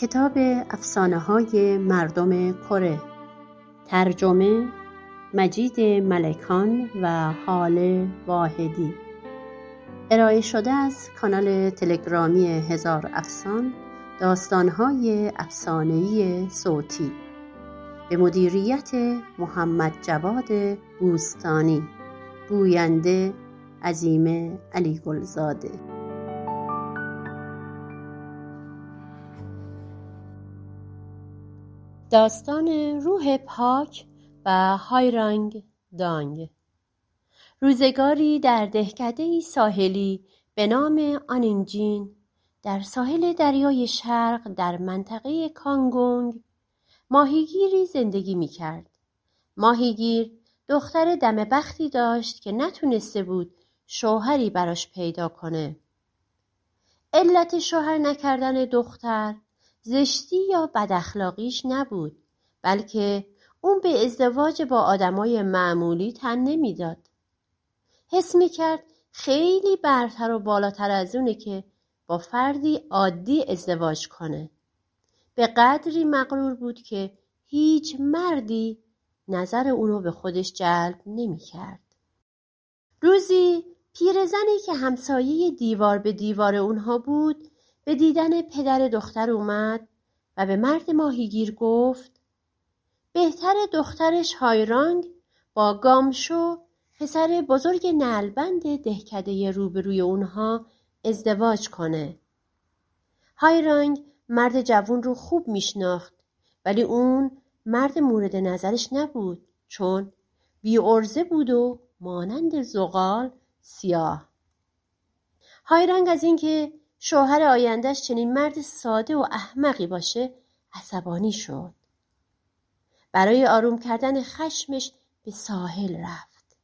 کتاب افسانه های مردم کره. ترجمه مجید ملکان و حال واحدی. ارائه شده از کانال تلگرامی هزار افسان داستانهای افسانهای صوتی. به مدیریت محمد جواد بوستانی. گوینده عظیم علی گلزاده داستان روح پاک و هایرانگ دانگ روزگاری در دهکده ساحلی به نام آنینجین در ساحل دریای شرق در منطقه کانگونگ ماهیگیری زندگی می کرد. ماهیگیر دختر دم بختی داشت که نتونسته بود شوهری براش پیدا کنه. علت شوهر نکردن دختر زشتی یا بداخلاقیش نبود بلکه اون به ازدواج با آدمای معمولی تن نمی‌داد. حس کرد خیلی برتر و بالاتر از اونه که با فردی عادی ازدواج کنه. به قدری مغرور بود که هیچ مردی نظر اونو به خودش جلب کرد. روزی پیرزنی که همسایه دیوار به دیوار اونها بود به دیدن پدر دختر اومد و به مرد ماهیگیر گفت بهتر دخترش هایرانگ با گامشو پسر بزرگ نلبند دهکده روبروی اونها ازدواج کنه. هایرانگ مرد جوون رو خوب میشناخت ولی اون مرد مورد نظرش نبود چون بی ارزه بود و مانند زغال سیاه. هایرانگ از اینکه شوهر آیندهش چنین مرد ساده و احمقی باشه عصبانی شد. برای آروم کردن خشمش به ساحل رفت.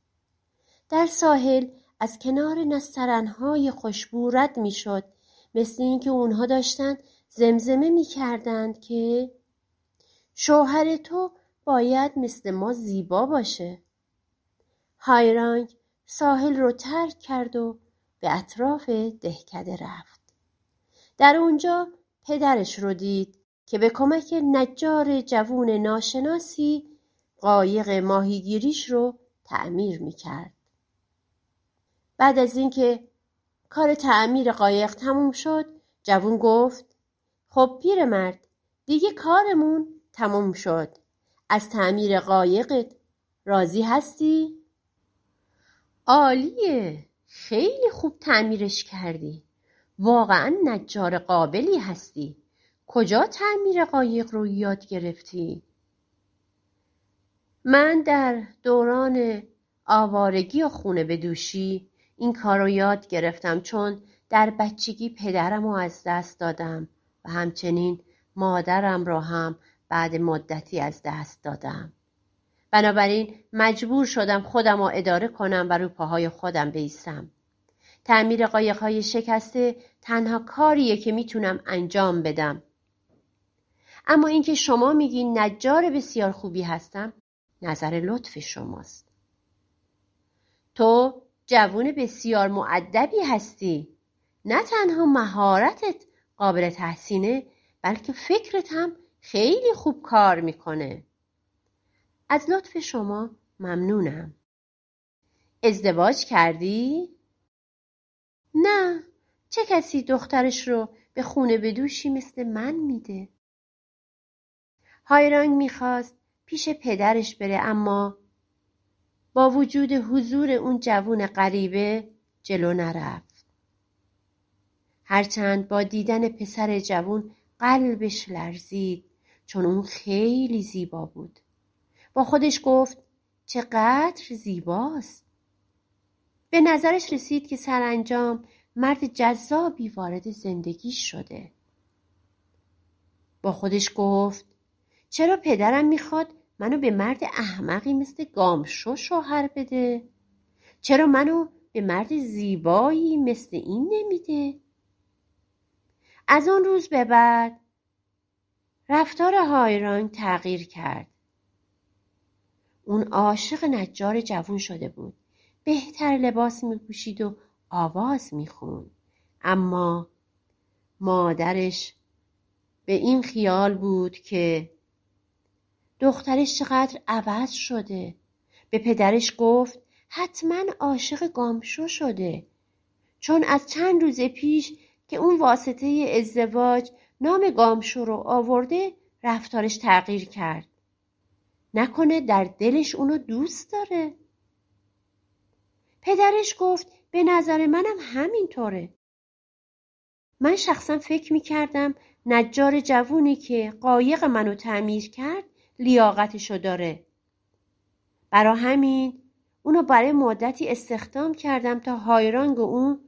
در ساحل از کنار نسترنهای خوشبو رد می‌شد مثل اینکه اونها داشتن زمزمه می‌کردند که شوهر تو باید مثل ما زیبا باشه. هایرانگ ساحل رو ترک کرد و به اطراف دهکده رفت. در اونجا پدرش رو دید که به کمک نجار جوون ناشناسی قایق ماهیگیریش رو تعمیر می‌کرد. بعد از اینکه کار تعمیر قایق تموم شد جوون گفت خب پیرمرد دیگه کارمون تموم شد از تعمیر قایقت راضی هستی؟ عالیه خیلی خوب تعمیرش کردی واقعا نجار قابلی هستی کجا تعمیر قایق رو یاد گرفتی؟ من در دوران آوارگی و خونه به دوشی این کار رو یاد گرفتم چون در بچگی پدرم رو از دست دادم و همچنین مادرم را هم بعد مدتی از دست دادم. بنابراین مجبور شدم خودم رو اداره کنم و رو پاهای خودم بیستم. تعمیر قایقهای شکسته تنها کاریه که می‌تونم انجام بدم. اما اینکه شما میگین نجار بسیار خوبی هستم نظر لطف شماست. تو جوون بسیار معدبی هستی. نه تنها مهارتت قابل تحسینه بلکه فکرت هم خیلی خوب کار می‌کنه. از لطف شما ممنونم. ازدواج کردی؟ نه چه کسی دخترش رو به خونه بدوشی مثل من میده؟ هایرانگ می‌خواست پیش پدرش بره اما با وجود حضور اون جوون غریبه جلو نرفت. هرچند با دیدن پسر جوون قلبش لرزید چون اون خیلی زیبا بود. با خودش گفت چقدر زیباست! به نظرش رسید که سرانجام مرد جذابی وارد زندگی شده. با خودش گفت چرا پدرم می‌خواد منو به مرد احمقی مثل گامشو شوهر بده؟ چرا منو به مرد زیبایی مثل این نمیده؟ از آن روز به بعد رفتار هایرانگ تغییر کرد. اون عاشق نجار جوون شده بود. بهتر لباس میپوشید و آواز می‌خوند. اما مادرش به این خیال بود که دخترش چقدر عوض شده. به پدرش گفت حتما عاشق گامشو شده. چون از چند روز پیش که اون واسطه ازدواج نام گامشو رو آورده رفتارش تغییر کرد. نکنه در دلش اونو دوست داره. پدرش گفت به نظر منم همینطوره. من شخصا فکر می‌کردم نجار جوونی که قایق منو تعمیر کرد لیاقتشو داره. برا همین اونو برای مدتی استخدام کردم تا هایرانگ و اون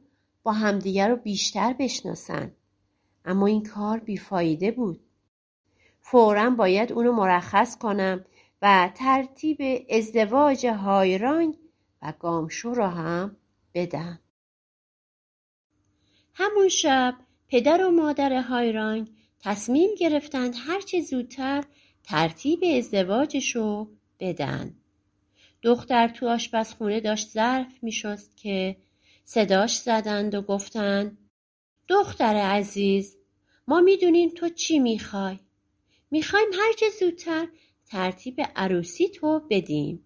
با همدیگر رو بیشتر بشناسن. اما این کار بیفایده بود. فورا باید اونو مرخص کنم و ترتیب ازدواج هایرانگ و گامشو را هم بدم همون شب پدر و مادر هایرانگ تصمیم گرفتند هرچه زودتر ترتیب ازدواجشو بدن. دختر تو آشپزخونه داشت ظرف میشست که صداش زدند و گفتند دختر عزیز ما می‌دونیم تو چی می‌خوای. می‌خوایم هرچه زودتر ترتیب عروسی تو بدیم.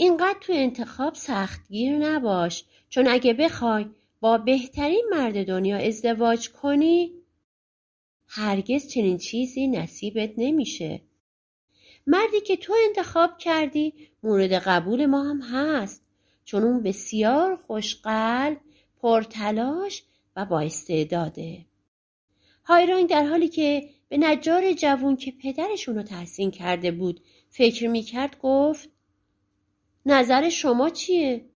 اینقدر تو انتخاب سختگیر نباش. چون اگه بخوای با بهترین مرد دنیا ازدواج کنی هرگز چنین چیزی نصیبت نمیشه. مردی که تو انتخاب کردی مورد قبول ما هم هست. چون اون بسیار خوشقلب پرتلاش و با استعداده. هایرانگ در حالی که به نجار جوون که پدرشون رو تحسین کرده بود فکر می‌کرد گفت نظر شما چیه؟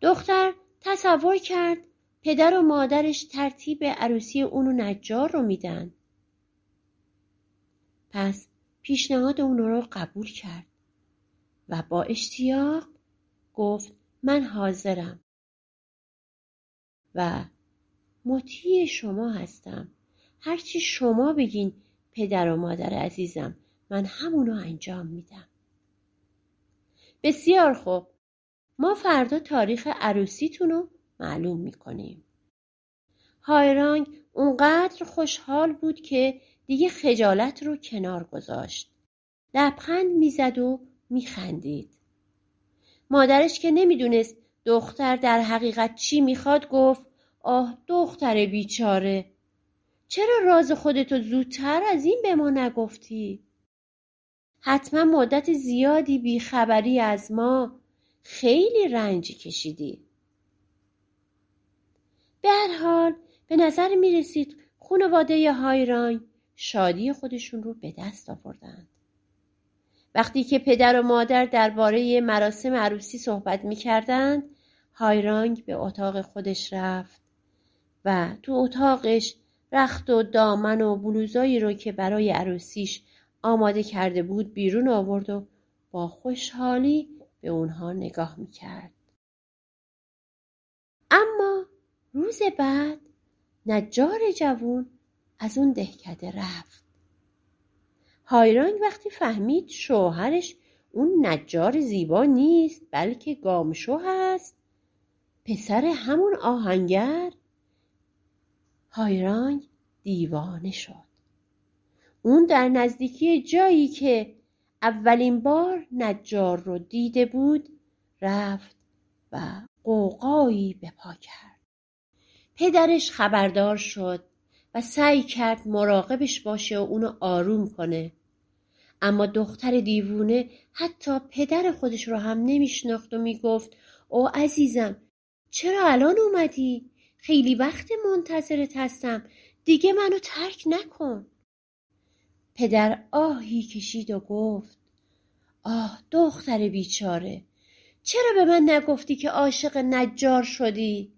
دختر تصور کرد پدر و مادرش ترتیب عروسی اونو نجار رو میدن. پس پیشنهاد اونو رو قبول کرد و با اشتیاق گفت من حاضرم و مطیع شما هستم هرچی شما بگین پدر و مادر عزیزم من همونو انجام میدم بسیار خوب. ما فردا تاریخ عروسیتون رو معلوم می‌کنیم. هایرانگ اونقدر خوشحال بود که دیگه خجالت رو کنار گذاشت. لبخند می‌زد و میخندید. مادرش که نمی‌دونست دختر در حقیقت چی می‌خواد گفت آه دختر بیچاره. چرا راز خودتو زودتر از این به ما نگفتی؟ حتما مدت زیادی بیخبری از ما خیلی رنجی کشیدی. به هر حال به نظر می رسید خانواده هایران شادی خودشون رو به دست آوردند. وقتی که پدر و مادر درباره مراسم عروسی صحبت می کردند، هایرانگ به اتاق خودش رفت و تو اتاقش رخت و دامن و بلوزایی رو که برای عروسیش آماده کرده بود بیرون آورد و با خوشحالی به اونها نگاه می‌کرد. اما روز بعد نجار جوون از اون دهکده رفت. هایرانگ وقتی فهمید شوهرش اون نجار زیبا نیست بلکه گامشو هست پسر همون آهنگر هایرانگ دیوانه شد اون در نزدیکی جایی که اولین بار نجار رو دیده بود رفت و قوقایی به پا کرد. پدرش خبردار شد و سعی کرد مراقبش باشه و اونو آروم کنه. اما دختر دیوونه حتی پدر خودش رو هم نمیشناخت و می‌گفت او عزیزم چرا الان اومدی؟ خیلی وقت منتظرت هستم. دیگه منو ترک نکن. پدر آهی کشید و گفت آه دختر بیچاره چرا به من نگفتی که عاشق نجار شدی؟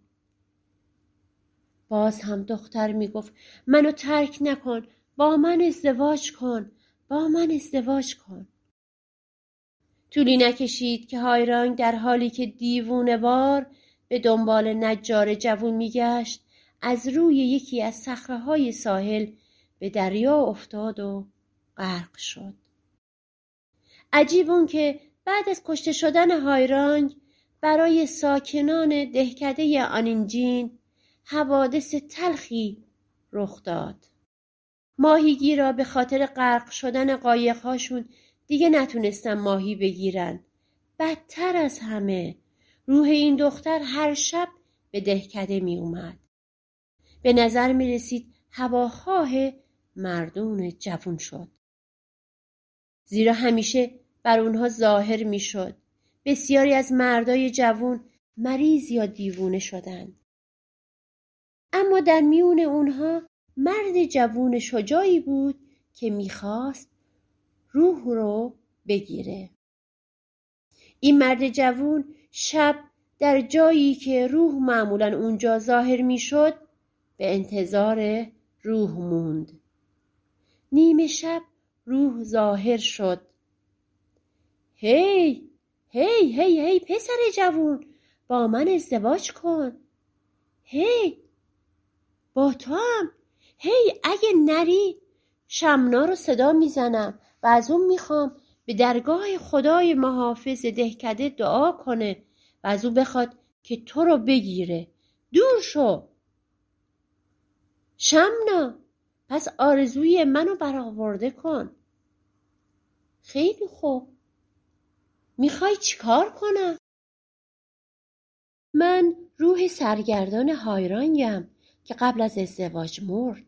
باز هم دختر می‌گفت منو ترک نکن با من ازدواج کن با من ازدواج کن طولی نکشید که هایرانگ در حالی که دیوونه وار به دنبال نجار جوون میگشت از روی یکی از های ساحل به دریا افتاد و غرق شد عجیب اون که بعد از کشته شدن هایرانگ برای ساکنان دهکده آنینجین حوادث تلخی رخ داد ماهیگیرا به خاطر غرق شدن قایقهاشون دیگه نتونستن ماهی بگیرن بدتر از همه روح این دختر هر شب به دهکده می اومد. به نظر می رسید هواخواه مردون جوون شد. زیرا همیشه بر اونها ظاهر می شد. بسیاری از مردای جوون مریض یا دیوونه شدند. اما در میون اونها مرد جوون شجاعی بود که می‌خواست روح رو بگیره. این مرد جوون شب در جایی که روح معمولا اونجا ظاهر می‌شد به انتظار روح موند. نیمه شب روح ظاهر شد. هی هی هی هی پسر جوون با من ازدواج کن. هی با تو هم هی اگه نری شمنا رو صدا می‌زنم و از اون می‌خوام به درگاه خدای محافظ دهکده دعا کنه و از او بخواد که تو رو بگیره دور شو شمنا پس آرزوی منو برآورده کن. خیلی خوب. می‌خوای چیکار کنم؟ من روح سرگردان هایرانگم که قبل از ازدواج مرد.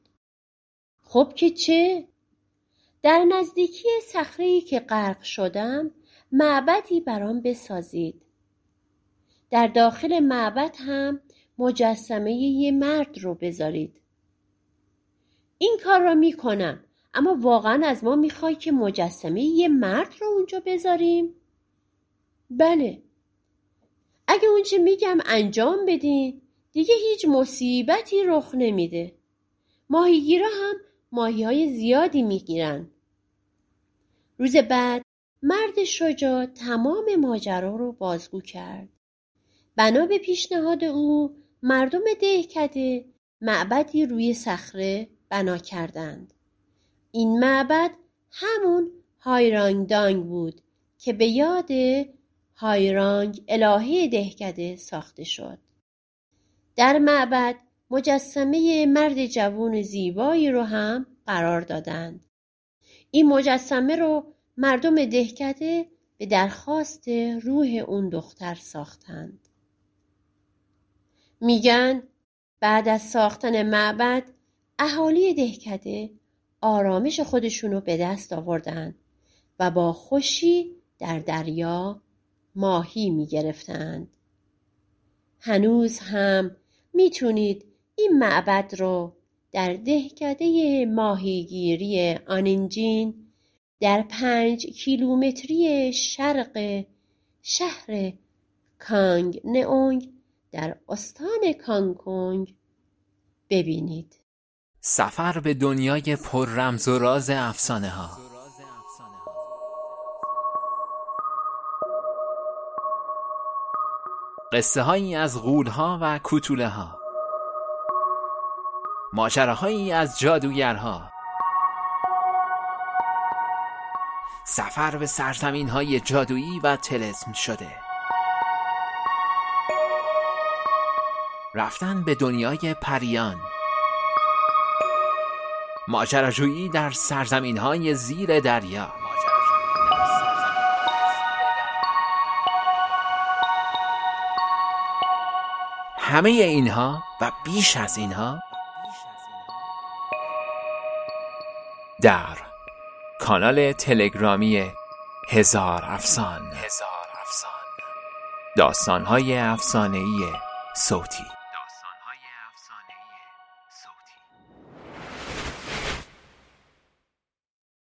خب که چه؟ در نزدیکی صخره‌ای که غرق شدم معبدی برام بسازید. در داخل معبد هم مجسمه یه مرد رو بذارید. این کار را می‌کنم. اما واقعا از ما می‌خوای که مجسمه یه مرد رو اونجا بذاریم؟ بله. اگه اونچه میگم انجام بدین. دیگه هیچ مصیبتی رخ نمیده. ماهیگیرا هم ماهی های زیادی می‌گیرن. روز بعد مرد شجاع تمام ماجرا رو بازگو کرد. بنا به پیشنهاد او مردم دهکده معبدی روی صخره بنا کردند. این معبد همون هایرانگ دانگ بود که به یاد هایرانگ الهه دهکده ساخته شد. در معبد مجسمه مرد جوون زیبایی رو هم قرار دادند. این مجسمه رو مردم دهکده به درخواست روح اون دختر ساختند. میگن بعد از ساختن معبد اهالی دهکده آرامش خودشونو به دست آوردن و با خوشی در دریا ماهی می‌گرفتند. هنوز هم می‌تونید این معبد رو در دهکده ماهیگیری آنینجین در پنج کیلومتری شرق شهر کانگ نئونگ در استان کانگونگ ببینید سفر به دنیای پر رمز و راز افسانه ها قصه هایی از غول ها و کوتوله ها ماجراهایی از جادوگرها. سفر به سرزمین های جادویی و تلسم شده. رفتن به دنیای پریان. ماجراجویی در سرزمین های زیر دریا. همه اینها و بیش از اینها در کانال تلگرامی هزار افسان. هزار افسان. داستانهای افسانه‌ای صوتی.